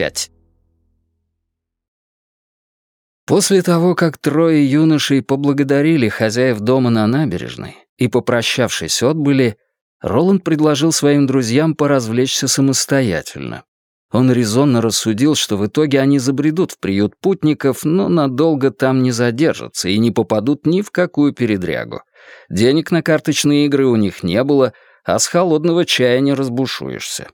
опять. После того, как трое юношей поблагодарили хозяев дома на набережной и, попрощавшись, отбыли, Роланд предложил своим друзьям поразвлечься самостоятельно. Он резонно рассудил, что в итоге они забредут в приют путников, но надолго там не задержатся и не попадут ни в какую передрягу. Денег на карточные игры у них не было, а с холодного чая не разбушуешься.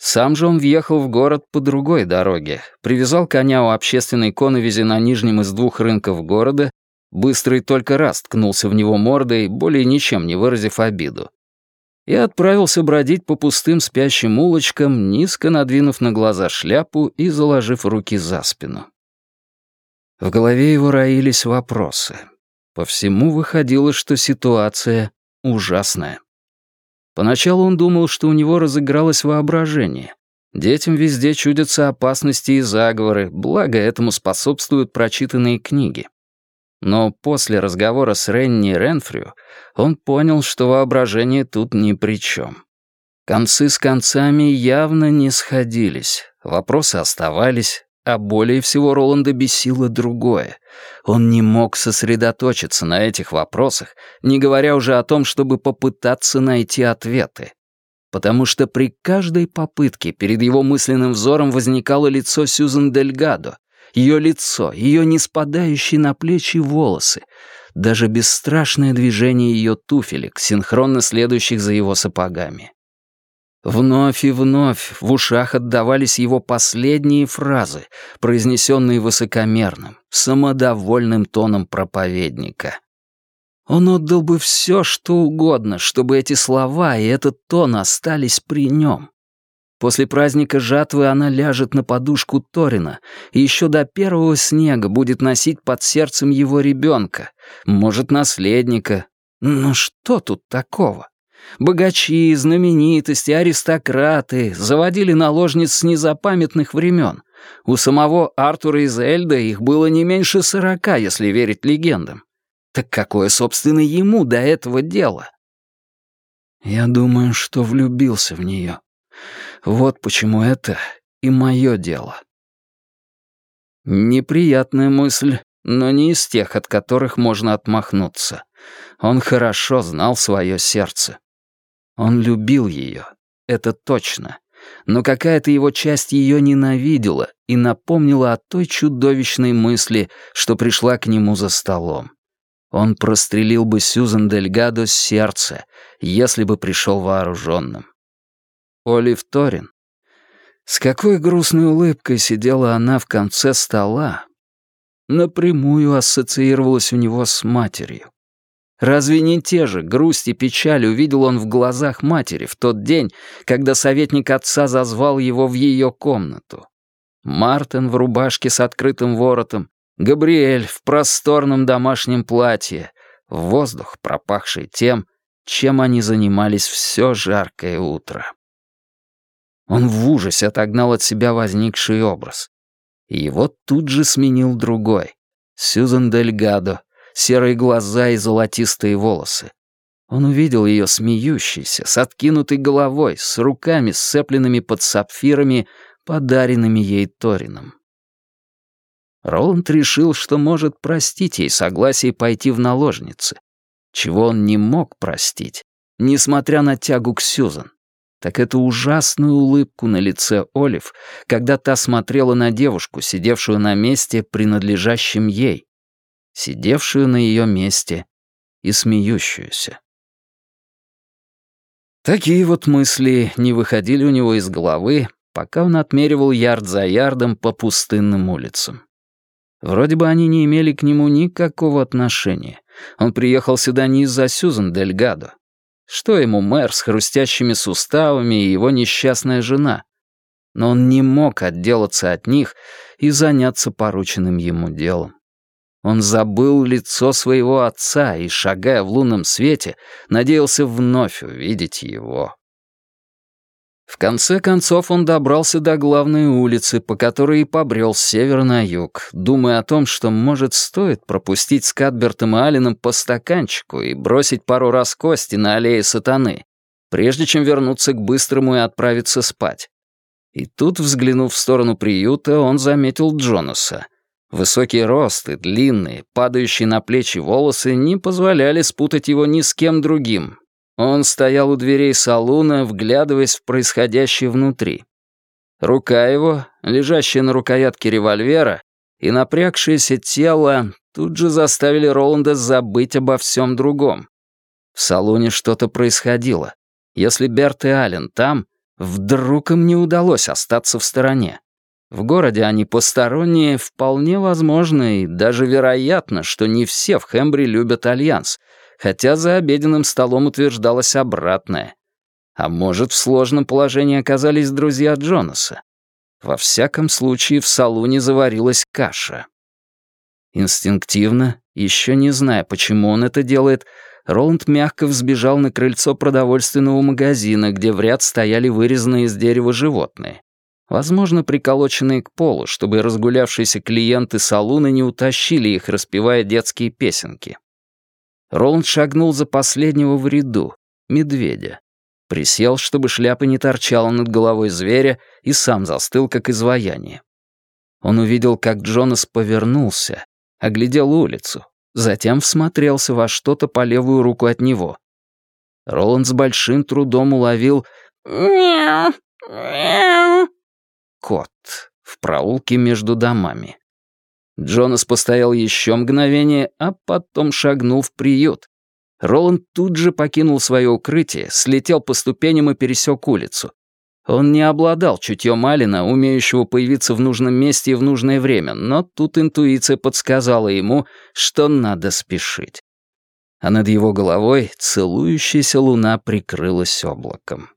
Сам же он въехал в город по другой дороге, привязал коня у общественной коновизи на нижнем из двух рынков города, быстрый только раз ткнулся в него мордой, более ничем не выразив обиду и отправился бродить по пустым спящим улочкам, низко надвинув на глаза шляпу и заложив руки за спину. В голове его роились вопросы. По всему выходило, что ситуация ужасная. Поначалу он думал, что у него разыгралось воображение. Детям везде чудятся опасности и заговоры, благо этому способствуют прочитанные книги. Но после разговора с Ренни Ренфрю он понял, что воображение тут ни при чем. Концы с концами явно не сходились, вопросы оставались, а более всего Роланда бесило другое. Он не мог сосредоточиться на этих вопросах, не говоря уже о том, чтобы попытаться найти ответы. Потому что при каждой попытке перед его мысленным взором возникало лицо Сьюзен Дельгадо, ее лицо, ее не спадающие на плечи волосы, даже бесстрашное движение ее туфелек, синхронно следующих за его сапогами. Вновь и вновь в ушах отдавались его последние фразы, произнесенные высокомерным, самодовольным тоном проповедника. Он отдал бы все, что угодно, чтобы эти слова и этот тон остались при нем. После праздника жатвы она ляжет на подушку Торина и еще до первого снега будет носить под сердцем его ребенка, может, наследника. Но что тут такого? Богачи, знаменитости, аристократы заводили наложниц с незапамятных времен. У самого Артура из Эльда их было не меньше сорока, если верить легендам. Так какое, собственно, ему до этого дело? Я думаю, что влюбился в нее. Вот почему это и мое дело. Неприятная мысль, но не из тех, от которых можно отмахнуться. Он хорошо знал свое сердце. Он любил ее, это точно. Но какая-то его часть ее ненавидела и напомнила о той чудовищной мысли, что пришла к нему за столом. Он прострелил бы Сьюзен Дельгадо сердца, если бы пришел вооруженным. Олив Торин. С какой грустной улыбкой сидела она в конце стола. Напрямую ассоциировалась у него с матерью. Разве не те же грусть и печаль увидел он в глазах матери в тот день, когда советник отца зазвал его в ее комнату? Мартин в рубашке с открытым воротом, Габриэль в просторном домашнем платье, воздух, пропахший тем, чем они занимались все жаркое утро. Он в ужасе отогнал от себя возникший образ. И его тут же сменил другой. Сьюзан Дельгадо, серые глаза и золотистые волосы. Он увидел ее смеющейся, с откинутой головой, с руками, сцепленными под сапфирами, подаренными ей Торином. Роланд решил, что может простить ей согласие пойти в наложницы, чего он не мог простить, несмотря на тягу к Сьюзан так это ужасную улыбку на лице Олив, когда та смотрела на девушку, сидевшую на месте, принадлежащем ей, сидевшую на ее месте и смеющуюся. Такие вот мысли не выходили у него из головы, пока он отмеривал ярд за ярдом по пустынным улицам. Вроде бы они не имели к нему никакого отношения. Он приехал сюда не из-за Сюзан Дельгадо. Что ему мэр с хрустящими суставами и его несчастная жена? Но он не мог отделаться от них и заняться порученным ему делом. Он забыл лицо своего отца и, шагая в лунном свете, надеялся вновь увидеть его. В конце концов он добрался до главной улицы, по которой и побрел с севера на юг, думая о том, что, может, стоит пропустить с Кадбертом и Алленом по стаканчику и бросить пару раз кости на аллее сатаны, прежде чем вернуться к быстрому и отправиться спать. И тут, взглянув в сторону приюта, он заметил Джонаса. Высокий рост и длинные, падающие на плечи волосы не позволяли спутать его ни с кем другим. Он стоял у дверей салуна, вглядываясь в происходящее внутри. Рука его, лежащая на рукоятке револьвера, и напрягшееся тело тут же заставили Роланда забыть обо всем другом. В салоне что-то происходило. Если Берт и Аллен там, вдруг им не удалось остаться в стороне. В городе они посторонние, вполне возможно и даже вероятно, что не все в Хембри любят Альянс, хотя за обеденным столом утверждалось обратное. А может, в сложном положении оказались друзья Джонаса. Во всяком случае, в салуне заварилась каша. Инстинктивно, еще не зная, почему он это делает, Роланд мягко взбежал на крыльцо продовольственного магазина, где в ряд стояли вырезанные из дерева животные. Возможно, приколоченные к полу, чтобы разгулявшиеся клиенты салуна не утащили их, распевая детские песенки. Роланд шагнул за последнего в ряду, медведя. Присел, чтобы шляпа не торчала над головой зверя, и сам застыл, как изваяние. Он увидел, как Джонас повернулся, оглядел улицу, затем всмотрелся во что-то по левую руку от него. Роланд с большим трудом уловил «Мяу! Мяу!» Кот в проулке между домами. Джонас постоял еще мгновение, а потом шагнул в приют. Роланд тут же покинул свое укрытие, слетел по ступеням и пересек улицу. Он не обладал чутьем Алина, умеющего появиться в нужном месте и в нужное время, но тут интуиция подсказала ему, что надо спешить. А над его головой целующаяся луна прикрылась облаком.